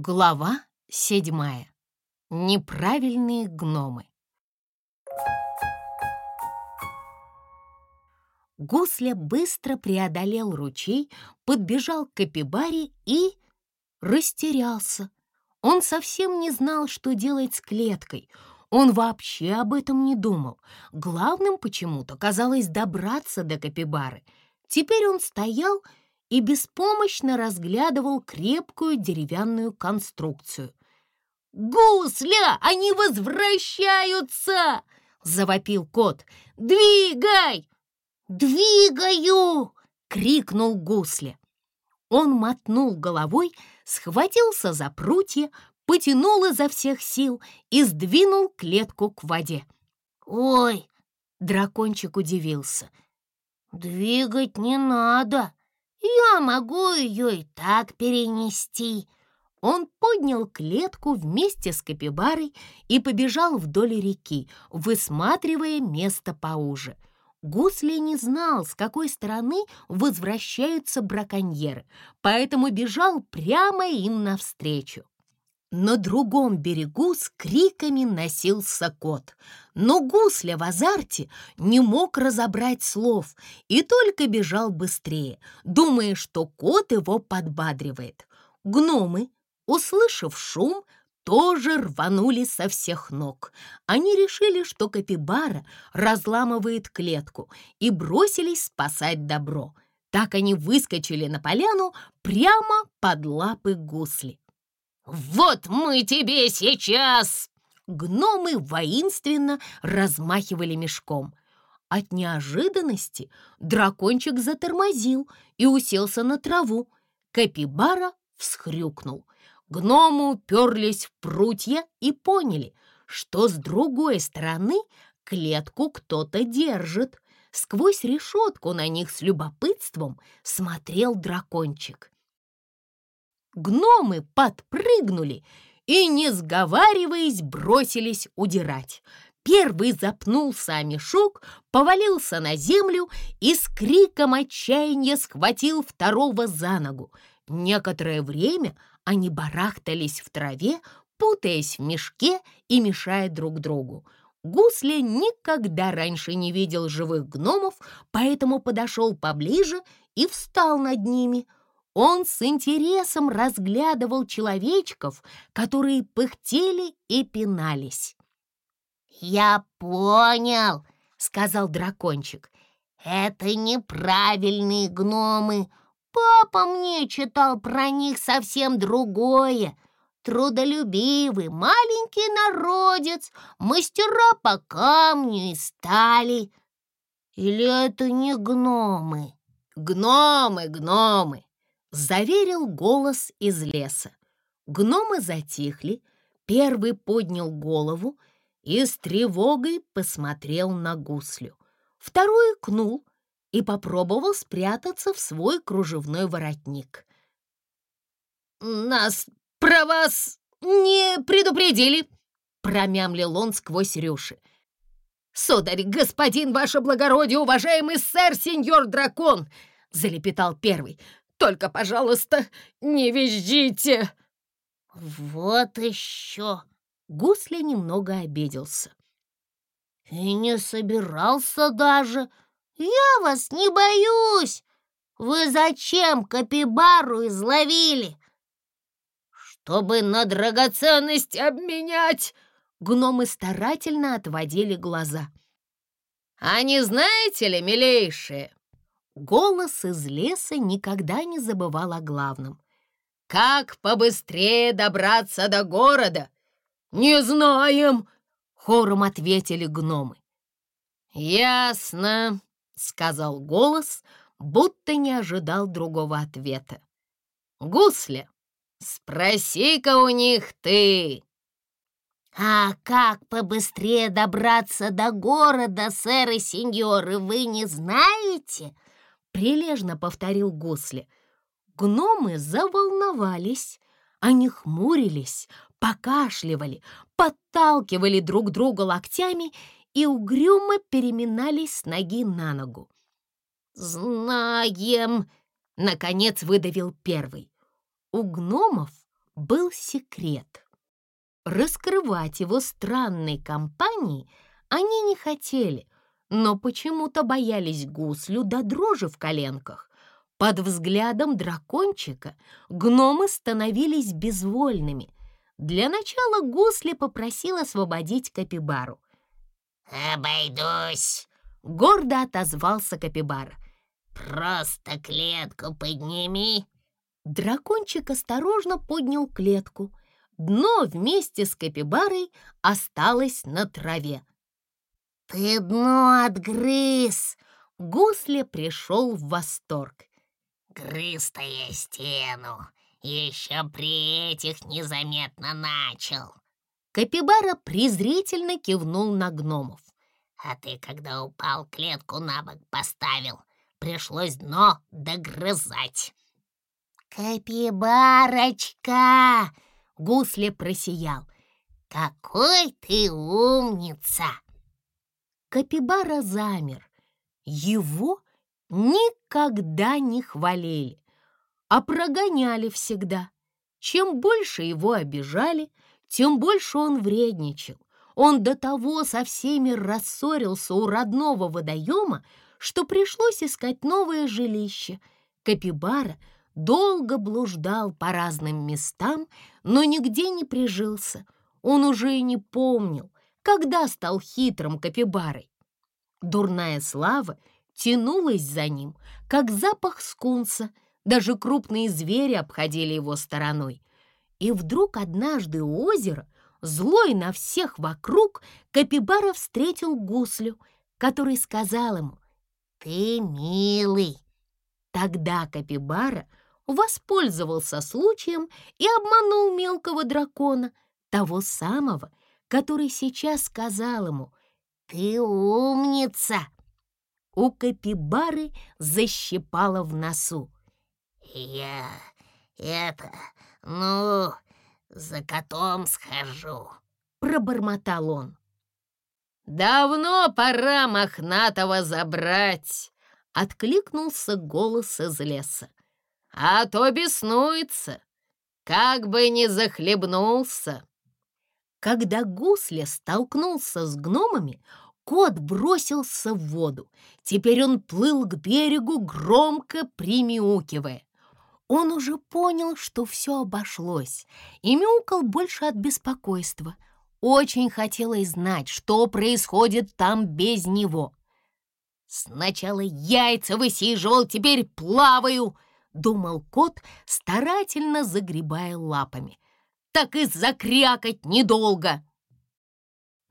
Глава седьмая. Неправильные гномы. Гусля быстро преодолел ручей, подбежал к капибаре и растерялся. Он совсем не знал, что делать с клеткой. Он вообще об этом не думал. Главным почему-то казалось добраться до капибары. Теперь он стоял и беспомощно разглядывал крепкую деревянную конструкцию. «Гусля, они возвращаются!» — завопил кот. «Двигай!» «Двигаю!» — крикнул Гусля. Он мотнул головой, схватился за прутья, потянул изо всех сил и сдвинул клетку к воде. «Ой!» — дракончик удивился. «Двигать не надо!» Я могу ее и так перенести». Он поднял клетку вместе с капибарой и побежал вдоль реки, высматривая место поуже. Гусли не знал, с какой стороны возвращаются браконьеры, поэтому бежал прямо им навстречу. На другом берегу с криками носился кот, но гусля в азарте не мог разобрать слов и только бежал быстрее, думая, что кот его подбадривает. Гномы, услышав шум, тоже рванули со всех ног. Они решили, что капибара разламывает клетку и бросились спасать добро. Так они выскочили на поляну прямо под лапы гусли. «Вот мы тебе сейчас!» Гномы воинственно размахивали мешком. От неожиданности дракончик затормозил и уселся на траву. Капибара всхрюкнул. Гномы уперлись в прутья и поняли, что с другой стороны клетку кто-то держит. Сквозь решетку на них с любопытством смотрел дракончик. Гномы подпрыгнули и, не сговариваясь, бросились удирать. Первый запнулся о мешок, повалился на землю и с криком отчаяния схватил второго за ногу. Некоторое время они барахтались в траве, путаясь в мешке и мешая друг другу. Гусли никогда раньше не видел живых гномов, поэтому подошел поближе и встал над ними — он с интересом разглядывал человечков, которые пыхтели и пинались. «Я понял», — сказал дракончик. «Это неправильные гномы. Папа мне читал про них совсем другое. Трудолюбивый, маленький народец, мастера по камню и стали. Или это не гномы?» «Гномы, гномы!» Заверил голос из леса. Гномы затихли, первый поднял голову и с тревогой посмотрел на гуслю. Второй кнул и попробовал спрятаться в свой кружевной воротник. «Нас про вас не предупредили!» — промямлил он сквозь рюши. «Сударь, господин, ваше благородие, уважаемый сэр, сеньор дракон!» — залепетал первый. Только, пожалуйста, не визжите!» «Вот еще!» Гусли немного обиделся. «И не собирался даже. Я вас не боюсь. Вы зачем капибару изловили?» «Чтобы на драгоценность обменять!» Гномы старательно отводили глаза. «А не знаете ли, милейшие, Голос из леса никогда не забывал о главном. «Как побыстрее добраться до города?» «Не знаем!» — хором ответили гномы. «Ясно», — сказал голос, будто не ожидал другого ответа. «Гусля, спроси-ка у них ты!» «А как побыстрее добраться до города, сэр и сеньоры, вы не знаете?» Прилежно повторил Гусли. Гномы заволновались. Они хмурились, покашливали, подталкивали друг друга локтями и угрюмо переминались с ноги на ногу. «Знаем!» — наконец выдавил первый. У гномов был секрет. Раскрывать его странной компании они не хотели, но почему-то боялись гуслю до дрожи в коленках. Под взглядом дракончика гномы становились безвольными. Для начала гусли попросил освободить капибару. «Обойдусь!» — гордо отозвался капибара. «Просто клетку подними!» Дракончик осторожно поднял клетку — Дно вместе с капибарой осталось на траве. «Ты дно отгрыз!» Гусле пришел в восторг. «Грыз-то я стену, еще при этих незаметно начал!» Капибара презрительно кивнул на гномов. «А ты, когда упал, клетку на бок поставил. Пришлось дно догрызать!» «Капибарочка!» Гусле просиял. «Какой ты умница!» Капибара замер. Его никогда не хвалили, а прогоняли всегда. Чем больше его обижали, тем больше он вредничал. Он до того со всеми рассорился у родного водоема, что пришлось искать новое жилище. Капибара — долго блуждал по разным местам, но нигде не прижился. Он уже и не помнил, когда стал хитрым капибарой. Дурная слава тянулась за ним, как запах скунса. Даже крупные звери обходили его стороной. И вдруг однажды у озера, злой на всех вокруг, капибара встретил гуслю, который сказал ему «Ты милый». Тогда капибара воспользовался случаем и обманул мелкого дракона, того самого, который сейчас сказал ему «Ты умница!» У капибары защипало в носу. «Я это, ну, за котом схожу», — пробормотал он. «Давно пора мохнатого забрать!» — откликнулся голос из леса а то беснуется, как бы не захлебнулся. Когда Гусля столкнулся с гномами, кот бросился в воду. Теперь он плыл к берегу, громко примяукивая. Он уже понял, что все обошлось, и мяукал больше от беспокойства. Очень хотелось знать, что происходит там без него. Сначала яйца высиживал, теперь плаваю —— думал кот, старательно загребая лапами. «Так и закрякать недолго!»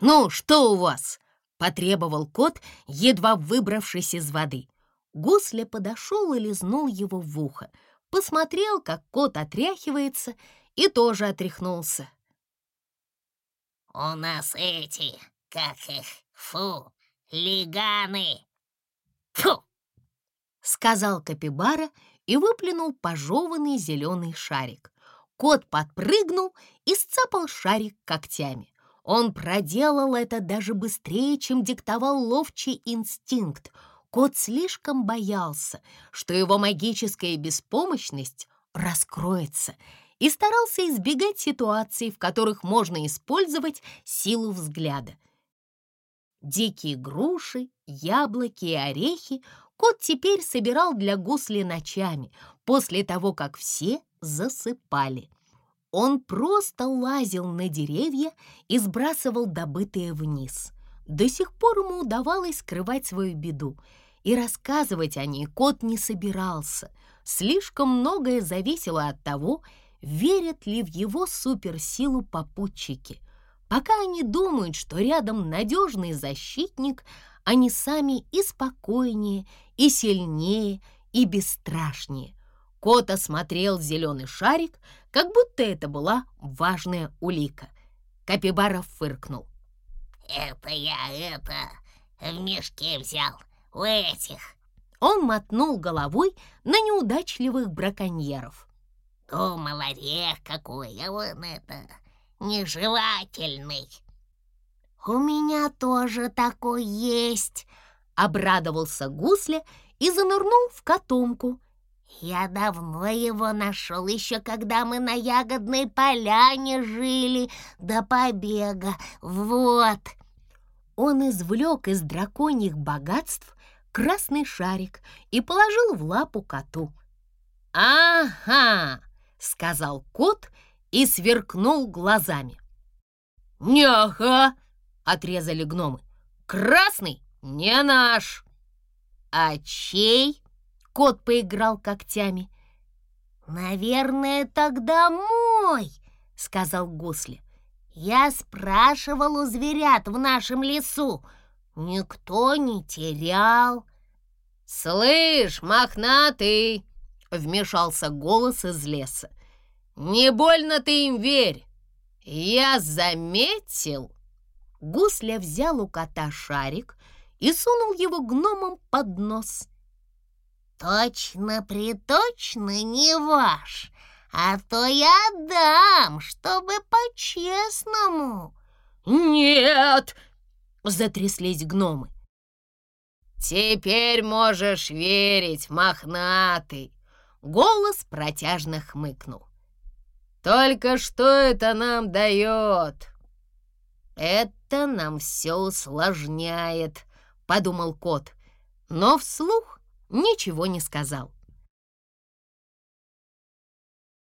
«Ну, что у вас?» — потребовал кот, едва выбравшись из воды. Гусля подошел и лизнул его в ухо, посмотрел, как кот отряхивается, и тоже отряхнулся. «У нас эти, как их, фу, лиганы!» «Фу!» — сказал Капибара и выплюнул пожеванный зеленый шарик. Кот подпрыгнул и сцапал шарик когтями. Он проделал это даже быстрее, чем диктовал ловчий инстинкт. Кот слишком боялся, что его магическая беспомощность раскроется, и старался избегать ситуаций, в которых можно использовать силу взгляда. Дикие груши, яблоки и орехи Кот теперь собирал для гусли ночами, после того, как все засыпали. Он просто лазил на деревья и сбрасывал добытые вниз. До сих пор ему удавалось скрывать свою беду, и рассказывать о ней кот не собирался. Слишком многое зависело от того, верят ли в его суперсилу попутчики. Пока они думают, что рядом надежный защитник, они сами и спокойнее, и сильнее, и бесстрашнее. Кот осмотрел зеленый шарик, как будто это была важная улика. Капибара фыркнул. «Это я, это, в мешке взял, у этих». Он мотнул головой на неудачливых браконьеров. «Думал, орех какой, а вон это, нежелательный». «У меня тоже такой есть», — обрадовался Гусля и занырнул в котомку. Я давно его нашел, еще когда мы на ягодной поляне жили до побега. Вот!» Он извлек из драконьих богатств красный шарик и положил в лапу коту. «Ага!» — сказал кот и сверкнул глазами. «Не ага!» — отрезали гномы. «Красный не наш!» «А чей?» — кот поиграл когтями. «Наверное, тогда мой!» — сказал Гусли. «Я спрашивал у зверят в нашем лесу. Никто не терял». «Слышь, мохнатый!» — вмешался голос из леса. «Не больно ты им верь! Я заметил!» Гусля взял у кота шарик и сунул его гномам под нос. «Точно-приточно не ваш, а то я дам, чтобы по-честному». «Нет!» — затряслись гномы. «Теперь можешь верить, мохнатый!» Голос протяжно хмыкнул. «Только что это нам дает?» «Это нам все усложняет», — подумал кот, но вслух ничего не сказал.